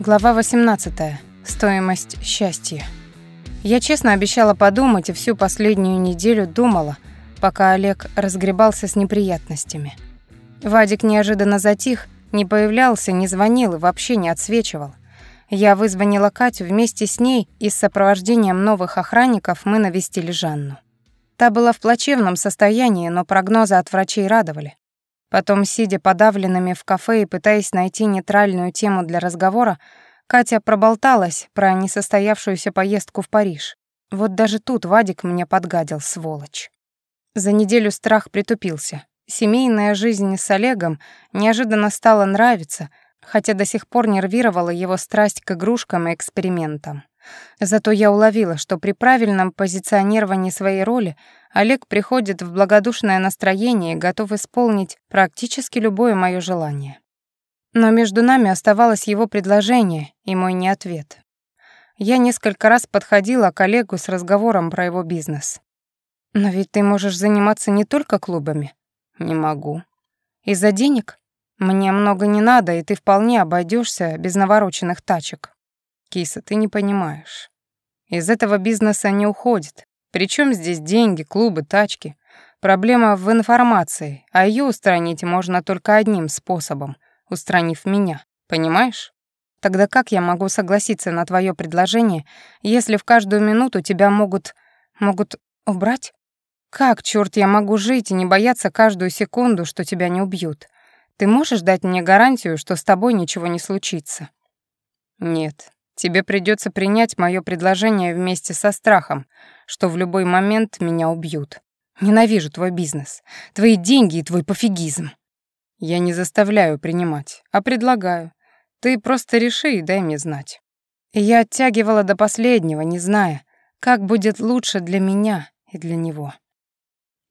Глава 18. Стоимость счастья. Я честно обещала подумать и всю последнюю неделю думала, пока Олег разгребался с неприятностями. Вадик неожиданно затих, не появлялся, не звонил и вообще не отсвечивал. Я вызвонила Катю вместе с ней, и с сопровождением новых охранников мы навестили Жанну. Та была в плачевном состоянии, но прогнозы от врачей радовали. Потом, сидя подавленными в кафе и пытаясь найти нейтральную тему для разговора, Катя проболталась про несостоявшуюся поездку в Париж. Вот даже тут Вадик мне подгадил, сволочь. За неделю страх притупился. Семейная жизнь с Олегом неожиданно стала нравиться, хотя до сих пор нервировала его страсть к игрушкам и экспериментам. Зато я уловила, что при правильном позиционировании своей роли Олег приходит в благодушное настроение и готов исполнить практически любое моё желание. Но между нами оставалось его предложение и мой неответ. Я несколько раз подходила к Олегу с разговором про его бизнес. «Но ведь ты можешь заниматься не только клубами». «Не могу». «Из-за денег?» «Мне много не надо, и ты вполне обойдешься без навороченных тачек». Киса, ты не понимаешь. Из этого бизнеса не уходит. Причем здесь деньги, клубы, тачки? Проблема в информации, а ее устранить можно только одним способом, устранив меня. Понимаешь? Тогда как я могу согласиться на твое предложение, если в каждую минуту тебя могут... могут убрать? Как, черт, я могу жить и не бояться каждую секунду, что тебя не убьют? Ты можешь дать мне гарантию, что с тобой ничего не случится? Нет, Тебе придется принять мое предложение вместе со страхом, что в любой момент меня убьют. Ненавижу твой бизнес, твои деньги и твой пофигизм. Я не заставляю принимать, а предлагаю. Ты просто реши и дай мне знать. И я оттягивала до последнего, не зная, как будет лучше для меня и для него.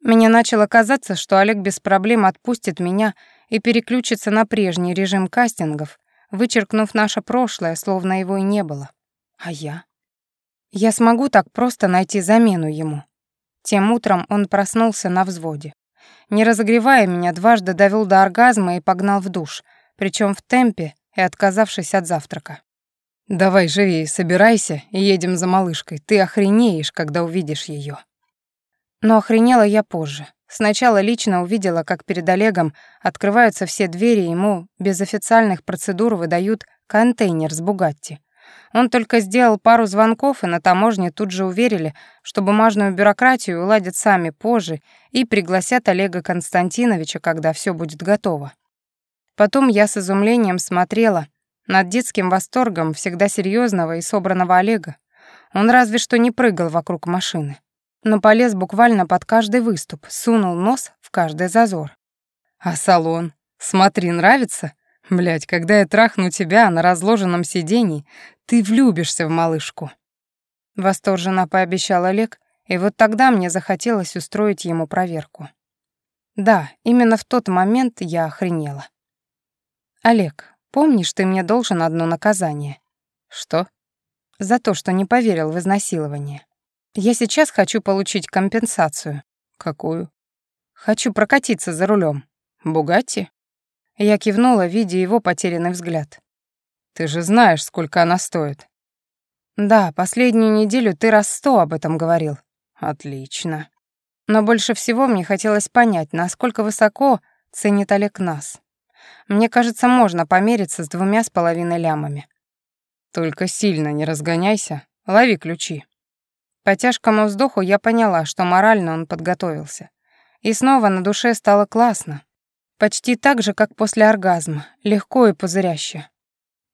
Мне начало казаться, что Олег без проблем отпустит меня и переключится на прежний режим кастингов, вычеркнув наше прошлое, словно его и не было. А я? Я смогу так просто найти замену ему. Тем утром он проснулся на взводе. Не разогревая меня, дважды довел до оргазма и погнал в душ, причем в темпе и отказавшись от завтрака. «Давай живее, собирайся и едем за малышкой. Ты охренеешь, когда увидишь ее. Но охренела я позже. Сначала лично увидела, как перед Олегом открываются все двери, и ему без официальных процедур выдают контейнер с «Бугатти». Он только сделал пару звонков, и на таможне тут же уверили, что бумажную бюрократию уладят сами позже и пригласят Олега Константиновича, когда все будет готово. Потом я с изумлением смотрела над детским восторгом всегда серьезного и собранного Олега. Он разве что не прыгал вокруг машины но полез буквально под каждый выступ, сунул нос в каждый зазор. «А салон? Смотри, нравится? Блядь, когда я трахну тебя на разложенном сиденье, ты влюбишься в малышку». Восторженно пообещал Олег, и вот тогда мне захотелось устроить ему проверку. Да, именно в тот момент я охренела. «Олег, помнишь, ты мне должен одно наказание?» «Что?» «За то, что не поверил в изнасилование. Я сейчас хочу получить компенсацию. Какую? Хочу прокатиться за рулем. Бугатти? Я кивнула, видя его потерянный взгляд. Ты же знаешь, сколько она стоит. Да, последнюю неделю ты раз сто об этом говорил. Отлично. Но больше всего мне хотелось понять, насколько высоко ценит Олег нас. Мне кажется, можно помериться с двумя с половиной лямами. Только сильно не разгоняйся, лови ключи. По тяжкому вздоху я поняла, что морально он подготовился. И снова на душе стало классно. Почти так же, как после оргазма, легко и пузыряще.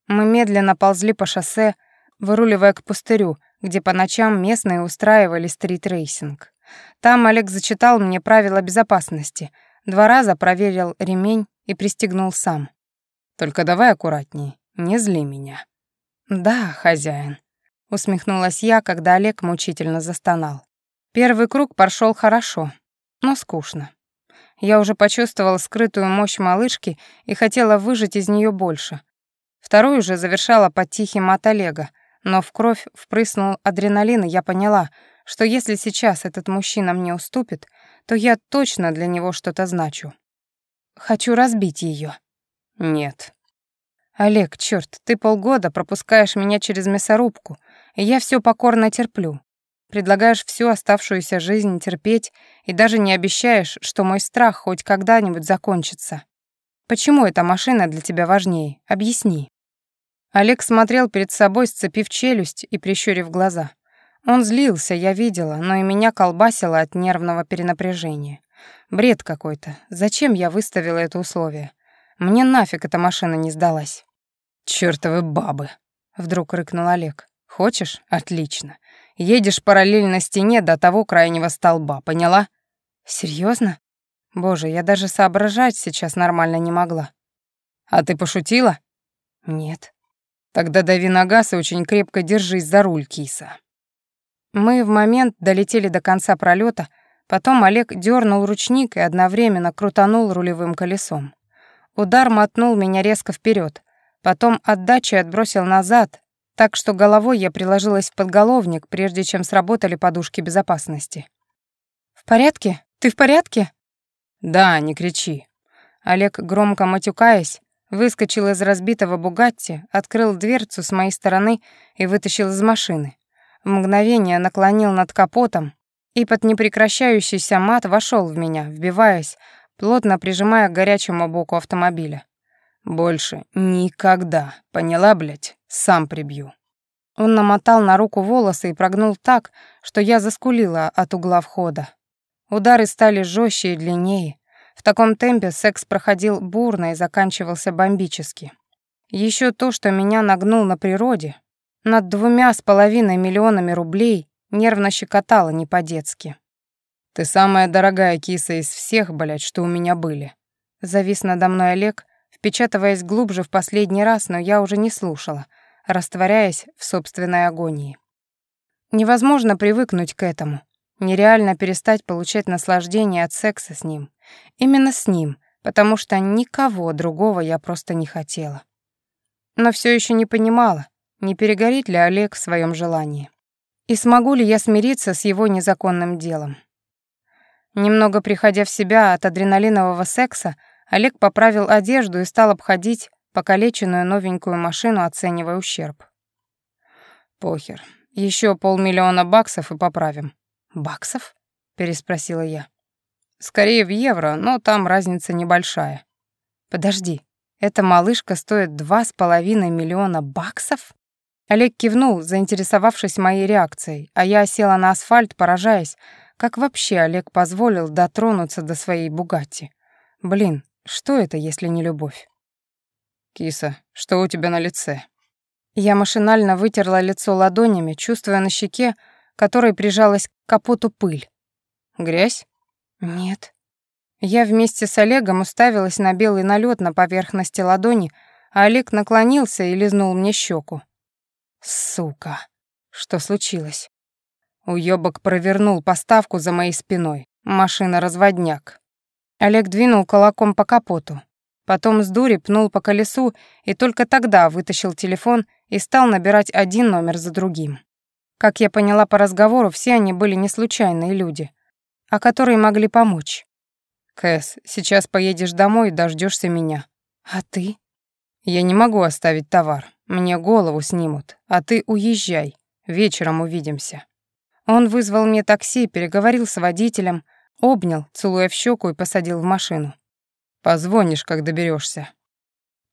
Мы медленно ползли по шоссе, выруливая к пустырю, где по ночам местные устраивали стритрейсинг. Там Олег зачитал мне правила безопасности, два раза проверил ремень и пристегнул сам. «Только давай аккуратней, не зли меня». «Да, хозяин» усмехнулась я, когда Олег мучительно застонал. Первый круг прошел хорошо, но скучно. Я уже почувствовала скрытую мощь малышки и хотела выжать из нее больше. Вторую же завершала под тихий мат Олега, но в кровь впрыснул адреналин, и я поняла, что если сейчас этот мужчина мне уступит, то я точно для него что-то значу. Хочу разбить ее. Нет. Олег, черт, ты полгода пропускаешь меня через мясорубку, я все покорно терплю. Предлагаешь всю оставшуюся жизнь терпеть и даже не обещаешь, что мой страх хоть когда-нибудь закончится. Почему эта машина для тебя важнее? Объясни. Олег смотрел перед собой, сцепив челюсть и прищурив глаза. Он злился, я видела, но и меня колбасило от нервного перенапряжения. Бред какой-то. Зачем я выставила это условие? Мне нафиг эта машина не сдалась. «Чёртовы бабы!» — вдруг рыкнул Олег. «Хочешь? Отлично. Едешь параллельно стене до того крайнего столба, поняла?» «Серьёзно? Боже, я даже соображать сейчас нормально не могла». «А ты пошутила?» «Нет». Тогда дави на газ и очень крепко держись за руль, киса. Мы в момент долетели до конца пролета, потом Олег дернул ручник и одновременно крутанул рулевым колесом. Удар мотнул меня резко вперед, потом отдачей отбросил назад, так что головой я приложилась в подголовник, прежде чем сработали подушки безопасности. «В порядке? Ты в порядке?» «Да, не кричи». Олег, громко матюкаясь, Выскочил из разбитого «Бугатти», открыл дверцу с моей стороны и вытащил из машины. В мгновение наклонил над капотом, и под непрекращающийся мат вошел в меня, вбиваясь, плотно прижимая к горячему боку автомобиля. «Больше никогда, поняла, блядь? Сам прибью». Он намотал на руку волосы и прогнул так, что я заскулила от угла входа. Удары стали жестче и длиннее, в таком темпе секс проходил бурно и заканчивался бомбически. Еще то, что меня нагнул на природе, над двумя с половиной миллионами рублей, нервно щекотало не по-детски. «Ты самая дорогая киса из всех, блядь, что у меня были». Завис надо мной Олег, впечатываясь глубже в последний раз, но я уже не слушала, растворяясь в собственной агонии. Невозможно привыкнуть к этому. Нереально перестать получать наслаждение от секса с ним. Именно с ним, потому что никого другого я просто не хотела. Но все еще не понимала, не перегорит ли Олег в своем желании. И смогу ли я смириться с его незаконным делом. Немного приходя в себя от адреналинового секса, Олег поправил одежду и стал обходить покалеченную новенькую машину, оценивая ущерб. «Похер. Еще полмиллиона баксов и поправим». «Баксов?» — переспросила я. «Скорее в евро, но там разница небольшая». «Подожди, эта малышка стоит два с половиной миллиона баксов?» Олег кивнул, заинтересовавшись моей реакцией, а я села на асфальт, поражаясь, как вообще Олег позволил дотронуться до своей «Бугатти». Блин, что это, если не любовь? «Киса, что у тебя на лице?» Я машинально вытерла лицо ладонями, чувствуя на щеке, которой прижалась к капоту пыль. «Грязь?» «Нет». Я вместе с Олегом уставилась на белый налет на поверхности ладони, а Олег наклонился и лизнул мне щеку. «Сука! Что случилось?» Уёбок провернул поставку за моей спиной. Машина-разводняк. Олег двинул кулаком по капоту. Потом с дури пнул по колесу и только тогда вытащил телефон и стал набирать один номер за другим. Как я поняла по разговору, все они были не случайные люди, а которые могли помочь. «Кэс, сейчас поедешь домой и дождешься меня». «А ты?» «Я не могу оставить товар. Мне голову снимут. А ты уезжай. Вечером увидимся». Он вызвал мне такси, переговорил с водителем, обнял, целуя в щеку и посадил в машину. «Позвонишь, как доберешься.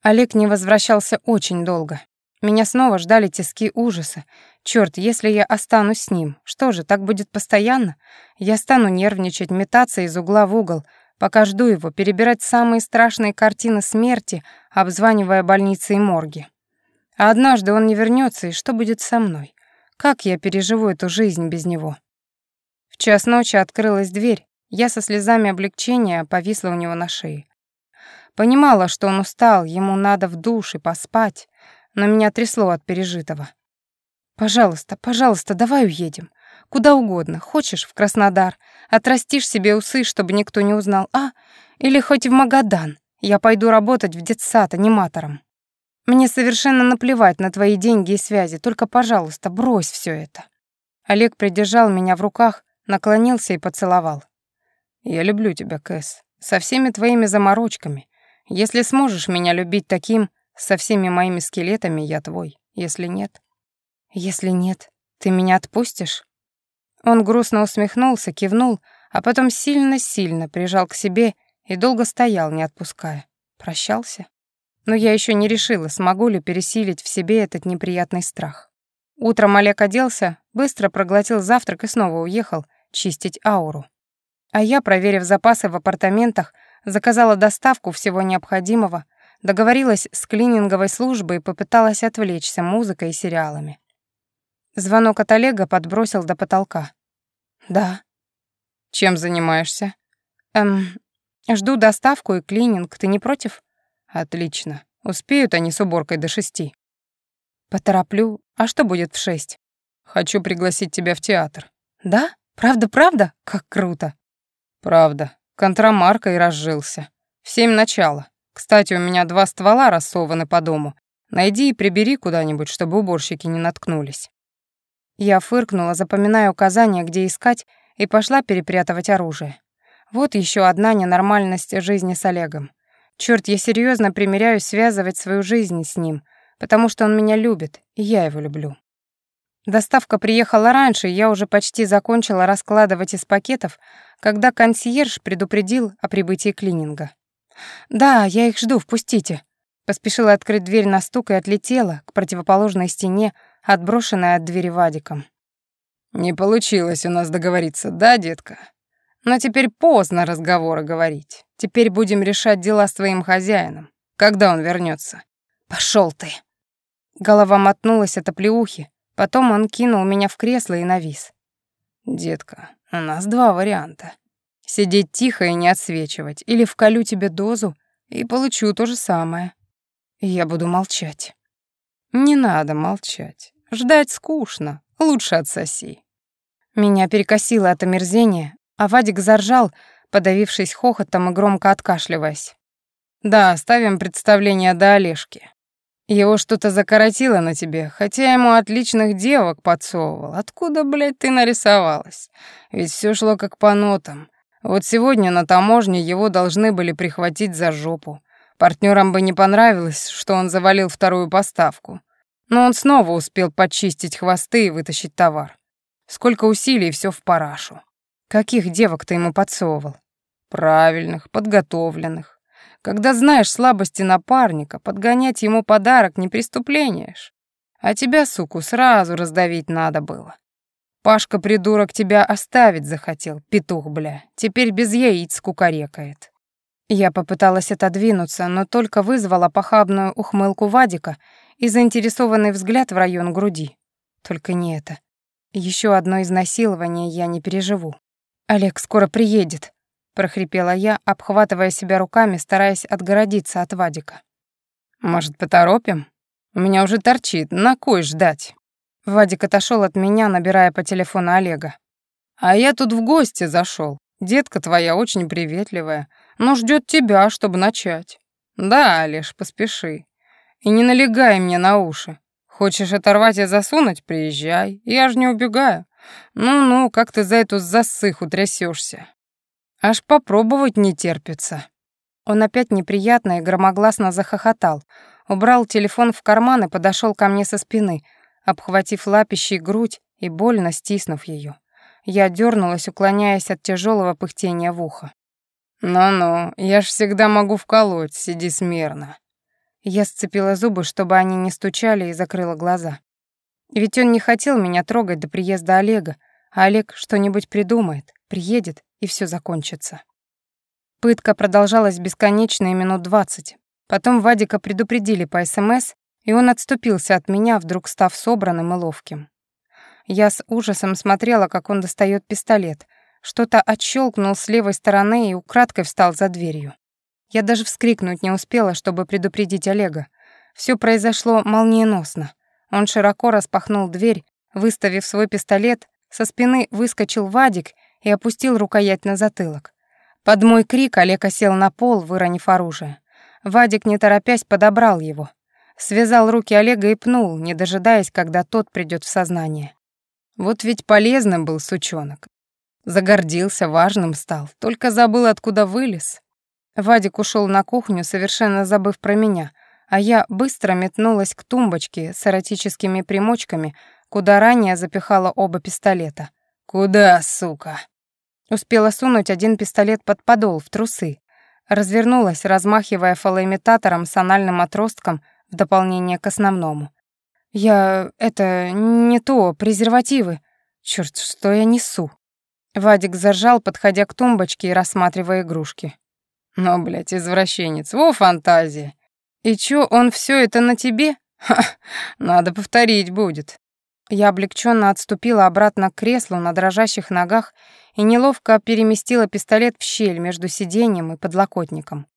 Олег не возвращался очень долго. Меня снова ждали тиски ужаса. Черт, если я останусь с ним, что же, так будет постоянно? Я стану нервничать, метаться из угла в угол, пока жду его, перебирать самые страшные картины смерти, обзванивая больницы и морги. А однажды он не вернется, и что будет со мной? Как я переживу эту жизнь без него? В час ночи открылась дверь. Я со слезами облегчения повисла у него на шее. Понимала, что он устал, ему надо в душ и поспать, но меня трясло от пережитого. «Пожалуйста, пожалуйста, давай уедем. Куда угодно. Хочешь, в Краснодар. Отрастишь себе усы, чтобы никто не узнал. А? Или хоть в Магадан. Я пойду работать в детсад аниматором. Мне совершенно наплевать на твои деньги и связи. Только, пожалуйста, брось все это». Олег придержал меня в руках, наклонился и поцеловал. «Я люблю тебя, Кэс, со всеми твоими заморочками. Если сможешь меня любить таким, Со всеми моими скелетами я твой. Если нет... Если нет, ты меня отпустишь? Он грустно усмехнулся, кивнул, а потом сильно-сильно прижал к себе и долго стоял, не отпуская. Прощался? Но я еще не решила, смогу ли пересилить в себе этот неприятный страх. Утром Олег оделся, быстро проглотил завтрак и снова уехал чистить ауру. А я, проверив запасы в апартаментах, заказала доставку всего необходимого, договорилась с клининговой службой и попыталась отвлечься музыкой и сериалами. Звонок от Олега подбросил до потолка. «Да». «Чем занимаешься?» «Эм, жду доставку и клининг. Ты не против?» «Отлично. Успеют они с уборкой до шести». «Потороплю. А что будет в шесть?» «Хочу пригласить тебя в театр». «Да? Правда-правда? Как круто!» «Правда. Контрамарка и разжился. В семь начала. Кстати, у меня два ствола рассованы по дому. Найди и прибери куда-нибудь, чтобы уборщики не наткнулись». Я фыркнула, запоминая указания, где искать, и пошла перепрятывать оружие. Вот еще одна ненормальность жизни с Олегом. Черт, я серьезно примеряюсь связывать свою жизнь с ним, потому что он меня любит, и я его люблю. Доставка приехала раньше, я уже почти закончила раскладывать из пакетов, когда консьерж предупредил о прибытии клининга. «Да, я их жду, впустите». Поспешила открыть дверь на стук и отлетела к противоположной стене, отброшенной от двери Вадиком. «Не получилось у нас договориться, да, детка? Но теперь поздно разговоры говорить. Теперь будем решать дела с твоим хозяином. Когда он вернется? Пошел ты!» Голова мотнулась от оплеухи, потом он кинул меня в кресло и навис. «Детка, у нас два варианта. Сидеть тихо и не отсвечивать, или вколю тебе дозу и получу то же самое. Я буду молчать. Не надо молчать. Ждать скучно. Лучше отсоси. Меня перекосило от омерзения, а Вадик заржал, подавившись хохотом и громко откашливаясь. Да, ставим представление до Олежки. Его что-то закоротило на тебе, хотя ему отличных девок подсовывал. Откуда, блядь, ты нарисовалась? Ведь все шло как по нотам. Вот сегодня на таможне его должны были прихватить за жопу. Партнерам бы не понравилось, что он завалил вторую поставку. Но он снова успел почистить хвосты и вытащить товар. Сколько усилий, все в парашу. Каких девок ты ему подсовывал? Правильных, подготовленных. Когда знаешь слабости напарника, подгонять ему подарок не преступление ж. А тебя, суку, сразу раздавить надо было. Пашка, придурок, тебя оставить захотел, петух, бля. Теперь без яиц кукарекает. Я попыталась отодвинуться, но только вызвала похабную ухмылку Вадика и заинтересованный взгляд в район груди. Только не это. Еще одно изнасилование я не переживу. Олег скоро приедет, прохрипела я, обхватывая себя руками, стараясь отгородиться от Вадика. Может, поторопим? У меня уже торчит, на кой ждать? Вадик отошел от меня, набирая по телефону Олега. «А я тут в гости зашел. Детка твоя очень приветливая, но ждет тебя, чтобы начать. Да, Олеж, поспеши. И не налегай мне на уши. Хочешь оторвать и засунуть, приезжай. Я ж не убегаю. Ну-ну, как ты за эту засыху трясешься? Аж попробовать не терпится». Он опять неприятно и громогласно захохотал, убрал телефон в карман и подошел ко мне со спины — обхватив лапищей грудь и больно стиснув ее. Я дернулась, уклоняясь от тяжелого пыхтения в ухо. «Ну-ну, я ж всегда могу вколоть, сиди смирно». Я сцепила зубы, чтобы они не стучали, и закрыла глаза. Ведь он не хотел меня трогать до приезда Олега, а Олег что-нибудь придумает, приедет, и все закончится. Пытка продолжалась бесконечные минут двадцать. Потом Вадика предупредили по СМС, и он отступился от меня, вдруг став собранным и ловким. Я с ужасом смотрела, как он достает пистолет, что-то отщелкнул с левой стороны и украдкой встал за дверью. Я даже вскрикнуть не успела, чтобы предупредить Олега. Все произошло молниеносно. Он широко распахнул дверь, выставив свой пистолет, со спины выскочил Вадик и опустил рукоять на затылок. Под мой крик Олег осел на пол, выронив оружие. Вадик, не торопясь, подобрал его — Связал руки Олега и пнул, не дожидаясь, когда тот придет в сознание. Вот ведь полезным был сучонок. Загордился, важным стал, только забыл, откуда вылез. Вадик ушел на кухню, совершенно забыв про меня, а я быстро метнулась к тумбочке с эротическими примочками, куда ранее запихала оба пистолета. «Куда, сука?» Успела сунуть один пистолет под подол, в трусы. Развернулась, размахивая фалоимитатором с анальным отростком в дополнение к основному. «Я... это... не то, презервативы. Чёрт, что я несу?» Вадик заржал, подходя к тумбочке и рассматривая игрушки. «Ну, блядь, извращенец, во фантазия. И чё, он всё это на тебе? Ха, надо повторить будет». Я облегченно отступила обратно к креслу на дрожащих ногах и неловко переместила пистолет в щель между сиденьем и подлокотником.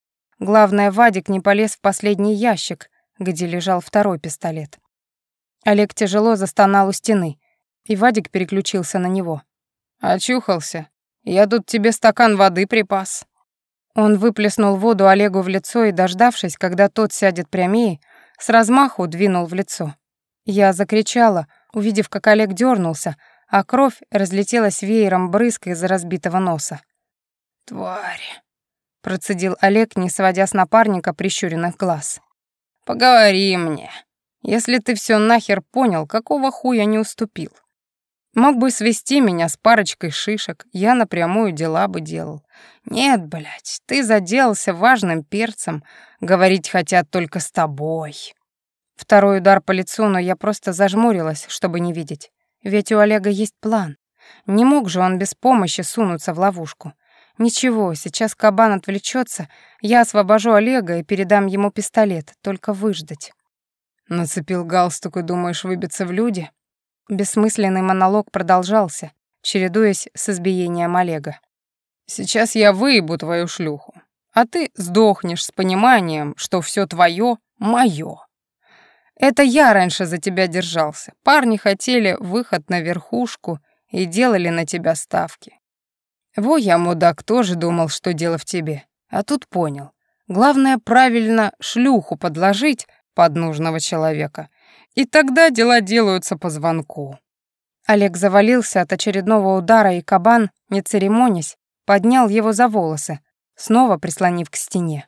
Главное, Вадик не полез в последний ящик, где лежал второй пистолет. Олег тяжело застонал у стены, и Вадик переключился на него. «Очухался. Я тут тебе стакан воды припас». Он выплеснул воду Олегу в лицо и, дождавшись, когда тот сядет прямее, с размаху двинул в лицо. Я закричала, увидев, как Олег дернулся, а кровь разлетелась веером брызг из разбитого носа. «Тварь!» — процедил Олег, не сводя с напарника прищуренных глаз. «Поговори мне. Если ты все нахер понял, какого хуя не уступил? Мог бы свести меня с парочкой шишек, я напрямую дела бы делал. Нет, блядь, ты заделался важным перцем, говорить хотят только с тобой. Второй удар по лицу, но я просто зажмурилась, чтобы не видеть. Ведь у Олега есть план. Не мог же он без помощи сунуться в ловушку. Ничего, сейчас кабан отвлечется, я освобожу Олега и передам ему пистолет, только выждать. Нацепил галстук и думаешь выбиться в люди? Бессмысленный монолог продолжался, чередуясь с избиением Олега. «Сейчас я выебу твою шлюху, а ты сдохнешь с пониманием, что все твое — мое. Это я раньше за тебя держался. Парни хотели выход на верхушку и делали на тебя ставки. Во я, мудак, тоже думал, что дело в тебе, а тут понял. Главное правильно шлюху подложить под нужного человека, и тогда дела делаются по звонку. Олег завалился от очередного удара, и кабан, не церемонясь, поднял его за волосы, снова прислонив к стене.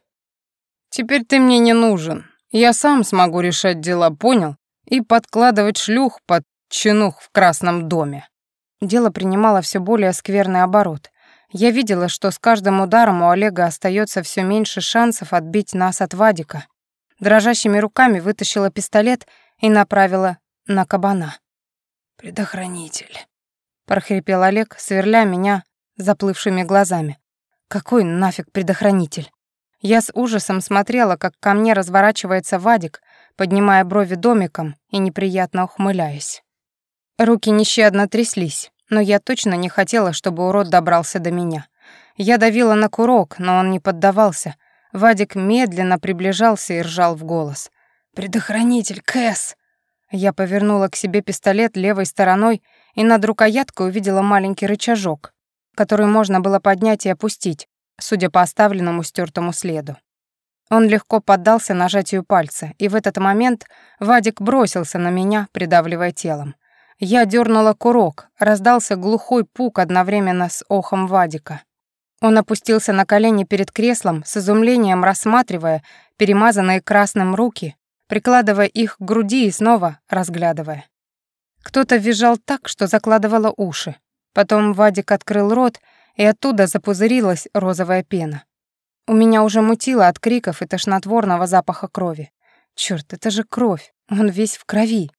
«Теперь ты мне не нужен. Я сам смогу решать дела, понял? И подкладывать шлюх под чинух в красном доме». Дело принимало все более скверный оборот. Я видела, что с каждым ударом у Олега остается все меньше шансов отбить нас от Вадика. Дрожащими руками вытащила пистолет и направила на кабана. «Предохранитель», — прохрипел Олег, сверля меня заплывшими глазами. «Какой нафиг предохранитель?» Я с ужасом смотрела, как ко мне разворачивается Вадик, поднимая брови домиком и неприятно ухмыляясь. Руки нещадно тряслись, но я точно не хотела, чтобы урод добрался до меня. Я давила на курок, но он не поддавался. Вадик медленно приближался и ржал в голос. «Предохранитель, Кэс!» Я повернула к себе пистолет левой стороной и над рукояткой увидела маленький рычажок, который можно было поднять и опустить, судя по оставленному стертому следу. Он легко поддался нажатию пальца, и в этот момент Вадик бросился на меня, придавливая телом. Я дернула курок, раздался глухой пук одновременно с охом Вадика. Он опустился на колени перед креслом, с изумлением рассматривая перемазанные красным руки, прикладывая их к груди и снова разглядывая. Кто-то визжал так, что закладывало уши. Потом Вадик открыл рот, и оттуда запузырилась розовая пена. У меня уже мутило от криков и тошнотворного запаха крови. Чёрт, это же кровь, он весь в крови.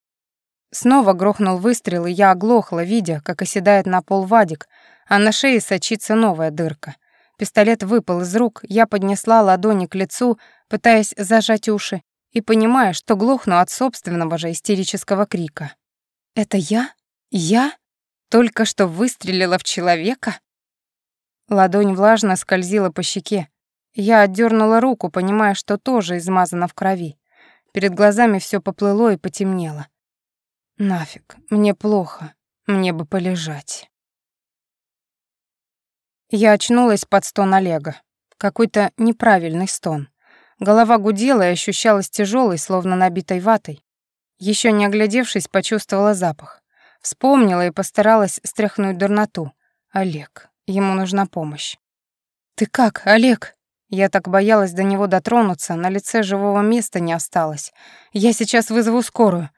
Снова грохнул выстрел, и я оглохла, видя, как оседает на пол Вадик, а на шее сочится новая дырка. Пистолет выпал из рук, я поднесла ладони к лицу, пытаясь зажать уши, и понимая, что глохну от собственного же истерического крика. «Это я? Я? Только что выстрелила в человека?» Ладонь влажно скользила по щеке. Я отдернула руку, понимая, что тоже измазана в крови. Перед глазами все поплыло и потемнело. «Нафиг, мне плохо, мне бы полежать». Я очнулась под стон Олега. Какой-то неправильный стон. Голова гудела и ощущалась тяжелой, словно набитой ватой. Еще не оглядевшись, почувствовала запах. Вспомнила и постаралась стряхнуть дурноту. Олег. Ему нужна помощь. «Ты как, Олег?» Я так боялась до него дотронуться, на лице живого места не осталось. Я сейчас вызову скорую.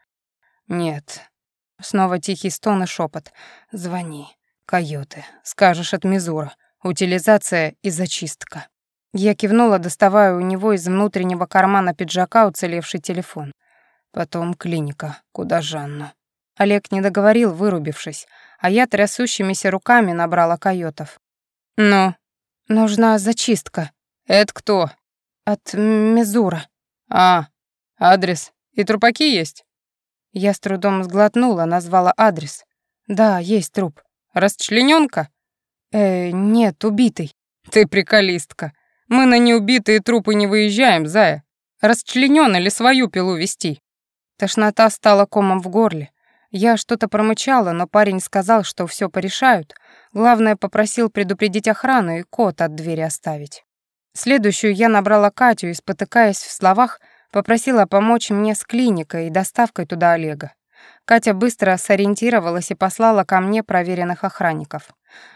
Нет. Снова тихий стон и шепот. Звони. Койоты. Скажешь от Мизура. Утилизация и зачистка. Я кивнула, доставая у него из внутреннего кармана пиджака уцелевший телефон. Потом клиника, куда Жанну. Олег не договорил, вырубившись, а я трясущимися руками набрала койотов. «Ну?» «Нужна зачистка», «Это кто?» «От Мезура». «А, адрес. И трупаки есть?» Я с трудом сглотнула, назвала адрес. «Да, есть труп». «Расчленёнка?» «Э, нет, убитый». «Ты приколистка. Мы на неубитые трупы не выезжаем, зая. Расчленён или свою пилу вести?» Тошнота стала комом в горле. Я что-то промычала, но парень сказал, что всё порешают. Главное, попросил предупредить охрану и код от двери оставить. Следующую я набрала Катю и, спотыкаясь в словах, попросила помочь мне с клиникой и доставкой туда Олега. Катя быстро сориентировалась и послала ко мне проверенных охранников.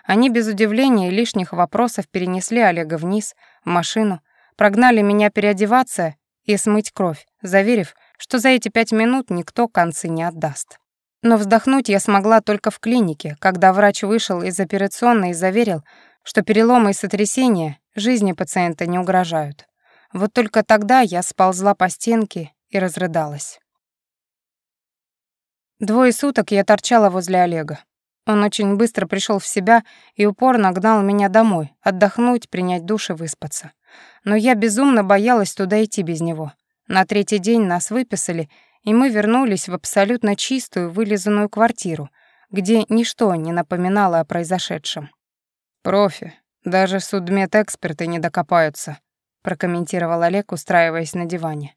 Они без удивления и лишних вопросов перенесли Олега вниз, в машину, прогнали меня переодеваться и смыть кровь, заверив, что за эти пять минут никто концы не отдаст. Но вздохнуть я смогла только в клинике, когда врач вышел из операционной и заверил, что переломы и сотрясения жизни пациента не угрожают. Вот только тогда я сползла по стенке и разрыдалась. Двое суток я торчала возле Олега. Он очень быстро пришел в себя и упорно гнал меня домой, отдохнуть, принять душ и выспаться. Но я безумно боялась туда идти без него. На третий день нас выписали, и мы вернулись в абсолютно чистую, вылизанную квартиру, где ничто не напоминало о произошедшем. «Профи, даже судмедэксперты не докопаются», прокомментировал Олег, устраиваясь на диване.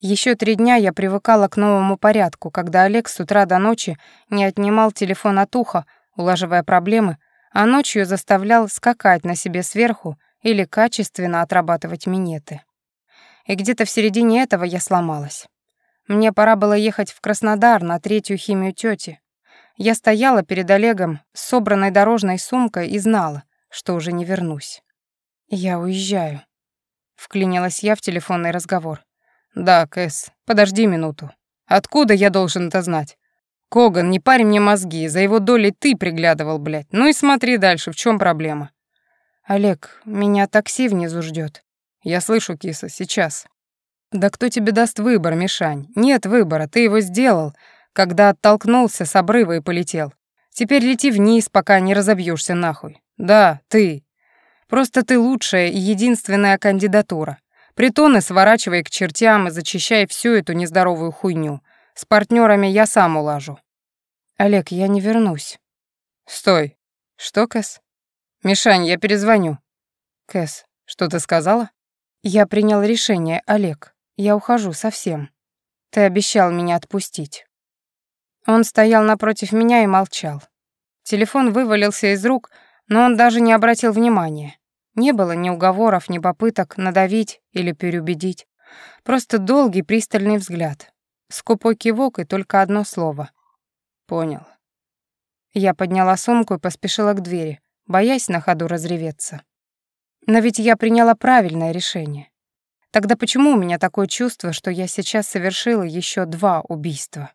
Еще три дня я привыкала к новому порядку, когда Олег с утра до ночи не отнимал телефон от уха, улаживая проблемы, а ночью заставлял скакать на себе сверху или качественно отрабатывать минеты. И где-то в середине этого я сломалась. Мне пора было ехать в Краснодар на третью химию тети, я стояла перед Олегом с собранной дорожной сумкой и знала, что уже не вернусь. «Я уезжаю», — вклинилась я в телефонный разговор. «Да, Кэс, подожди минуту. Откуда я должен это знать? Коган, не парь мне мозги, за его долей ты приглядывал, блядь. Ну и смотри дальше, в чем проблема?» «Олег, меня такси внизу ждет. «Я слышу, киса, сейчас». «Да кто тебе даст выбор, Мишань? Нет выбора, ты его сделал, когда оттолкнулся с обрыва и полетел. Теперь лети вниз, пока не разобьешься нахуй. Да, ты. Просто ты лучшая и единственная кандидатура. Притоны сворачивай к чертям и зачищай всю эту нездоровую хуйню. С партнерами я сам улажу. Олег, я не вернусь. Стой. Что, Кэс? Мишань, я перезвоню. Кэс, что ты сказала? Я принял решение, Олег. Я ухожу совсем. Ты обещал меня отпустить. Он стоял напротив меня и молчал. Телефон вывалился из рук, но он даже не обратил внимания. Не было ни уговоров, ни попыток надавить или переубедить. Просто долгий пристальный взгляд. Скупой кивок и только одно слово. «Понял». Я подняла сумку и поспешила к двери, боясь на ходу разреветься. Но ведь я приняла правильное решение. Тогда почему у меня такое чувство, что я сейчас совершила еще два убийства?